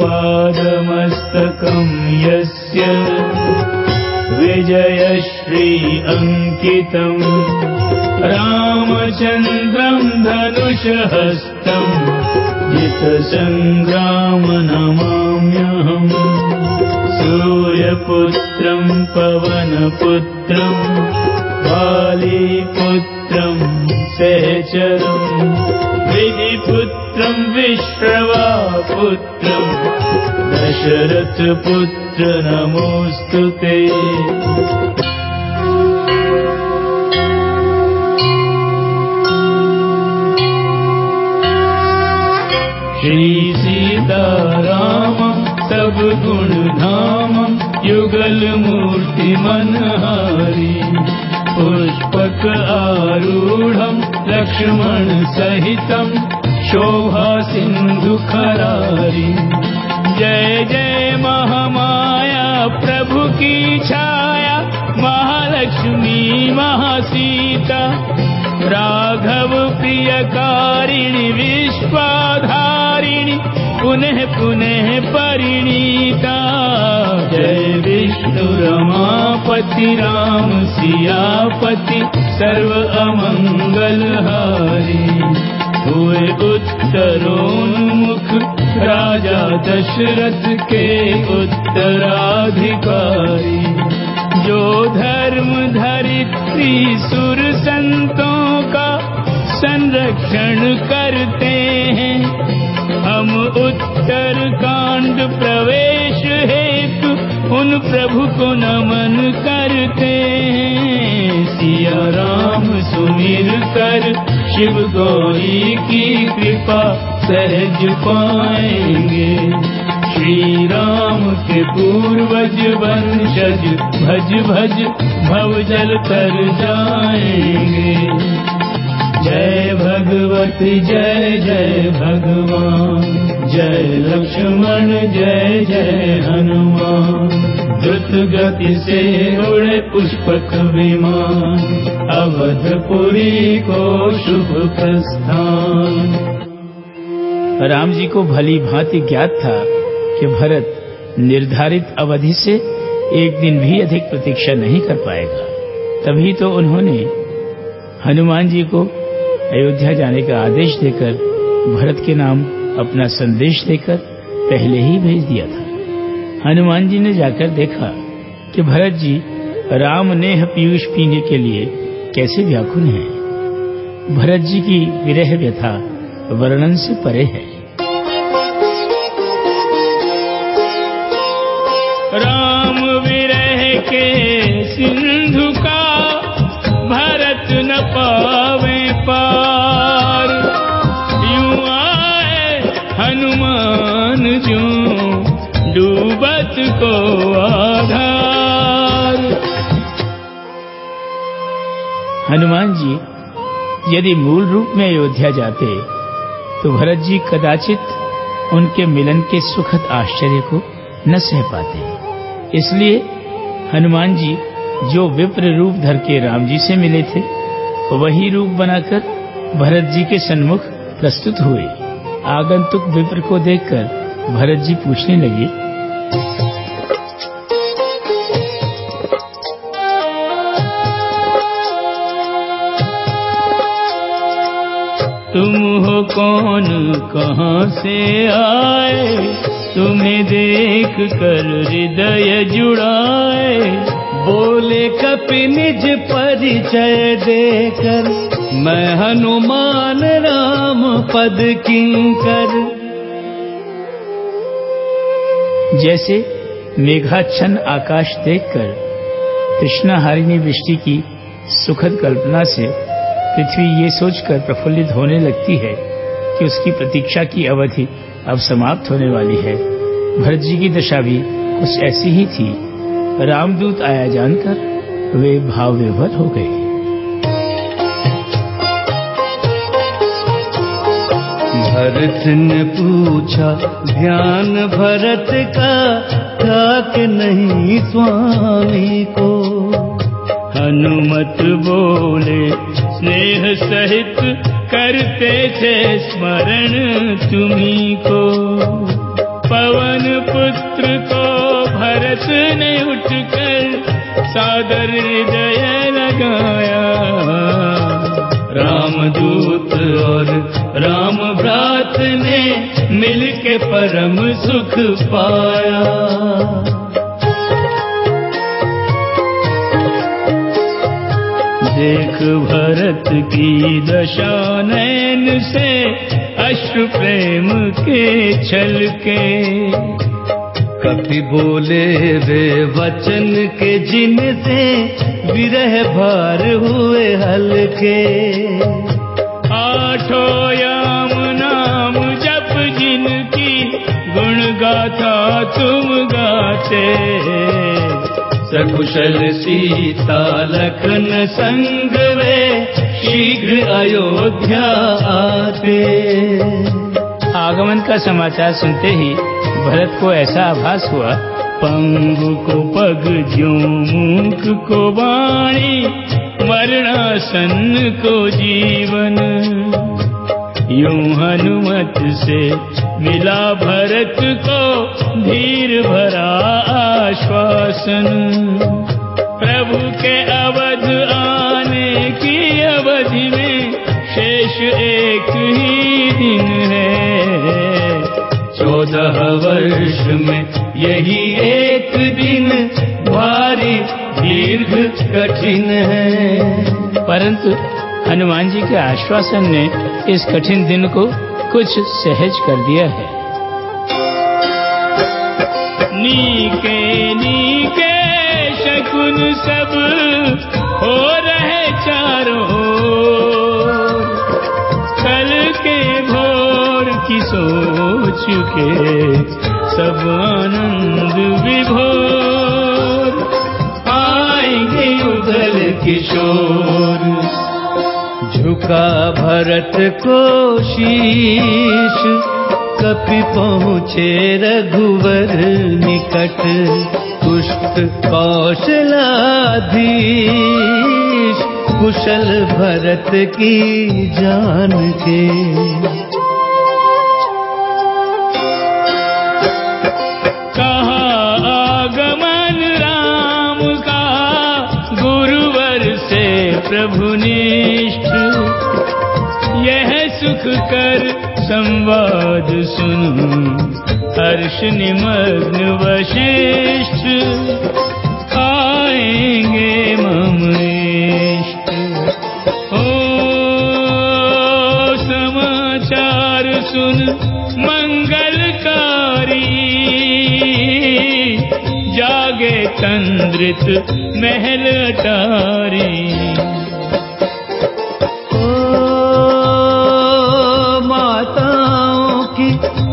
आपादमस्तकम् यस्य विजयश्री अङ्कितम् रामचन्द्रम् धनुषहस्तम् जितसङ्ग्राम नमाम्यहम् सूर्यपुत्रम् पवनपुत्रम् सहचरम् विधिपुत्रम् पुत्रम् दशरथपुत्र नमोऽस्तु ते। श्रीसीताराम तव गुणधाम युगलमूर्तिमनहारि। पुष्पक आरूढम् लक्ष्मणसहितम् शोभा सिन्धु खरारी। जय जय महामाया प्रभु की छाया महालक्ष्मी महासीता। राघव प्रियकारिणि विश्वाधारिणि पुनः पुनः परिणीता। जय विष्णु रमापति राम सियापति सर्व अमङ्गलहारी उत्तरोन्मुख राजा दशरथ के उत्तराधिकारी। जो धर्म धरित्री सुर संतों का संरक्षण करते हैं, हम उत्तर कांड प्रवेश हेतु उन प्रभु को नमन करते हैं। सिया राम सुमिर कर शिव गौरी की कृपा सहज पाएँगे। श्री राम के पूर्वज वंशज भज भज भव जल कर जाएँगे। जय भगवती, जय जय भगवान। जय लक्ष्मण, जय जय हनुमान। द्रुत गति से उड़े पुष्पक विमान अवधपुरी को शुभ प्रस्थान। राम जी को भली भांति ज्ञात था कि भरत निर्धारित अवधि से एक दिन भी अधिक प्रतीक्षा नहीं कर पाएगा। तभी तो उन्होंने हनुमान जी को अयोध्या जाने का आदेश देकर, भरत के नाम अपना संदेश देकर पहले ही भेज दिया था। हनुमान जी ने जाकर देखा कि भरत जी राम नेह पीयूष पीने के लिए कैसे व्याकुल हैं। भरत जी की विरह व्यथा वर्णन से परे है। राम विरह के सिंधु का भरत न पावे पार। यूँ आए हनुमान जो डूबत को आधार। हनुमान जी, यदि मूल रूप में अयोध्या जाते तो भरत जी कदाचित उनके मिलन के सुखद आश्चर्य को न सह पाते। इसलिए हनुमान जी जो विप्र रूप धर के राम जी से मिले थे, वही रूप बनाकर भरत जी के सन्मुख प्रस्तुत हुए। आगंतुक विप्र को देखकर भरत जी पूछने लगे, तुम हो कौन, कहाँ से आए? तुम्हें देख कर हृदय जुड़ाए। बोले, कपि निज परिचय देकर मैं हनुमान राम पद किंकर जैसे मेघाच्छन्न आकाश देखकर तृष्णाहारिणी वृष्टि की सुखद कल्पना से पृथ्वी ये सोचकर प्रफुल्लित होने लगती है कि उसकी प्रतीक्षा की अवधि अब समाप्त होने वाली है। भरत जी की दशा भी कुछ ऐसी ही थी। रामदूत आया जानकर वे भाव विभोर हो गए। भरत ने पूछा, ध्यान भरत का था कि नहीं स्वामी को? हनुमत बोले, स्नेह सहित करते थे स्मरण तुम्ही को। पवन पुत्र को भरत ने उठकर सादर हृदय लगाया। रामदूत और राम भ्रात ने मिलके परम सुख पाया। देख भरत की दशा नैन से अश्रु प्रेम के छल के कपि बोले वे वचन के जिन से विरह भार हुए हल्के, आठो याम नाम जप जिनकी गुण गाथा तुम गाते सकुशल सीता लखन संग वे शीघ्र अयोध्या आते आगमन का समाचार सुनते ही भरत को ऐसा आभास हुआ, पंगु को पग, ज्यो मूक को वाणी, मरणासन को जीवन। यूँ हनुमत से मिला भरत को धीर भरा आश्वासन। प्रभु के अवध आने की अवधि में शेष एक ही में यही एक दिन भारी, दीर्घ, कठिन है परंतु हनुमान जी के आश्वासन ने इस कठिन दिन को कुछ सहज कर दिया है नीके नीके, शकुन सब हो रहे चारों। कल के भोर की सोच के सब आनंद विभोर। आएँगे उगल किशोर। झुका भरत को शीश। कपि पहुँचे रघुवर निकट। पुष्ट कौशलाधीश। कुशल भरत की जान के प्रभुनिष्ठ यह सुख कर संवाद सुन। हर्ष निमग्न वशिष्ठ। आएँगे मम इष्ट। ओ समाचार सुन, मंगलकारी। जागे तंद्रित महल अटारी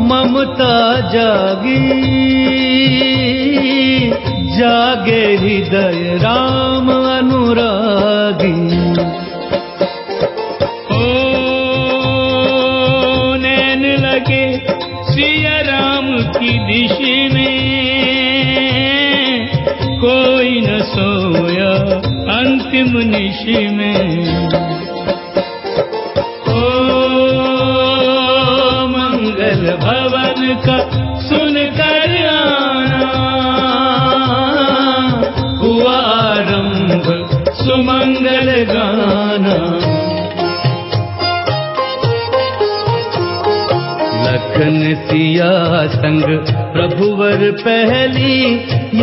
ममता जागी, जागे हृदय राम अनुरागी। ओ नैन लगे सिया राम की दिश में, कोई न सोया अंतिम निश में। मंगल भवन का सुन कर आना। हुआ आरंभ सुमंगल गाना। लखन सिया संग प्रभुवर पहली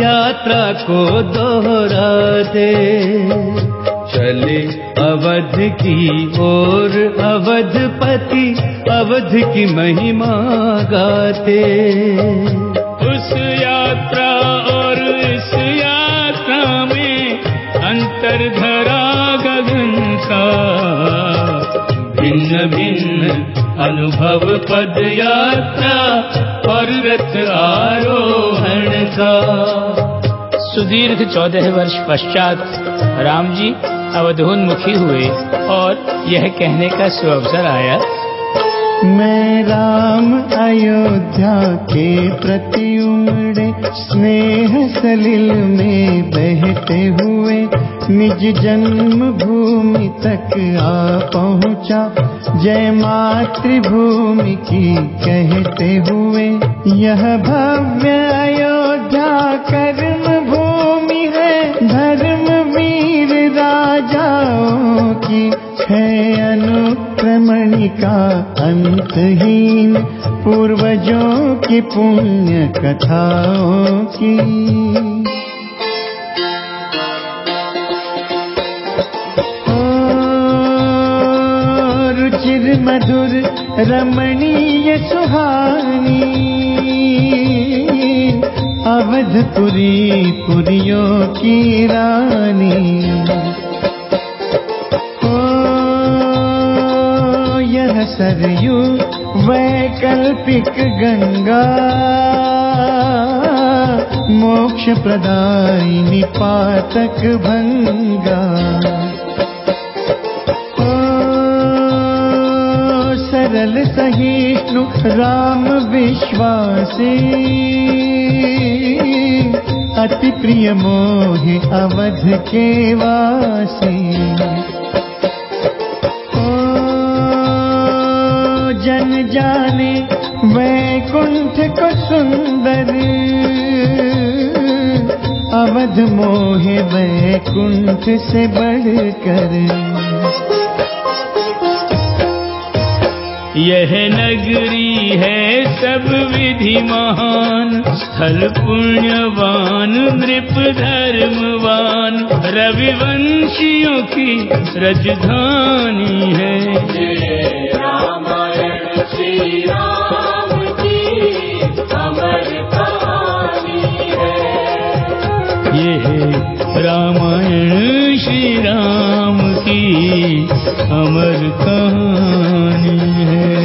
यात्रा को दोहरा दे। चले अवध की ओर अवधपति अवध की महिमा गाते। उस यात्रा और इस यात्रा में अंतर धरा गगन का भिन्न भिन्न अनुभव पद यात्रा और रथ आरोहण का। सुदीर्घ चौदह वर्ष पश्चात राम जी अवधोन्मुखी हुए और यह कहने का सुअवसर आया। मैं राम अयोध्या के प्रति उमड़े, स्नेह सलिल में बहते हुए, निज जन्म भूमि तक आ पहुँचा। जय मातृभूमि की कहते हुए, यह भव्य अयोध्या कर्म अनुक्रमणिका अंतहीन पूर्वजों की पुण्य कथाओं की। रुचिर मधुर रमणीय सुहानी अवधपुरी पुरियों की रानी। वैकल्पिक गंगा। मोक्ष प्रदायिनी पातक भंगा। सरल सहिष्णु राम विश्वासी। अति प्रिय मोहि अवध के वासी जन वैकुंठ को सुंदर। अवध मोहे वैकुंठ से बढ़कर। यह नगरी है सब विधि महान स्थल पुण्यवान नृप धर्मवान। रविवंशियों की रजधानी है। रामायण श्री राम ये रामायण श्री राम की अमर कहानी है।